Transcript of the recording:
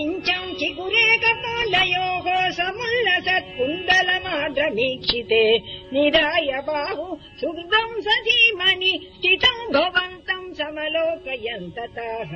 किञ्चम् चिकुरेकपालयोः समुल्लसत्कुन्दलमाद्रभीक्षिते निधाय बाहु सुग्धम् स स्थितम् भवन्तम् समलोकयन्ततः।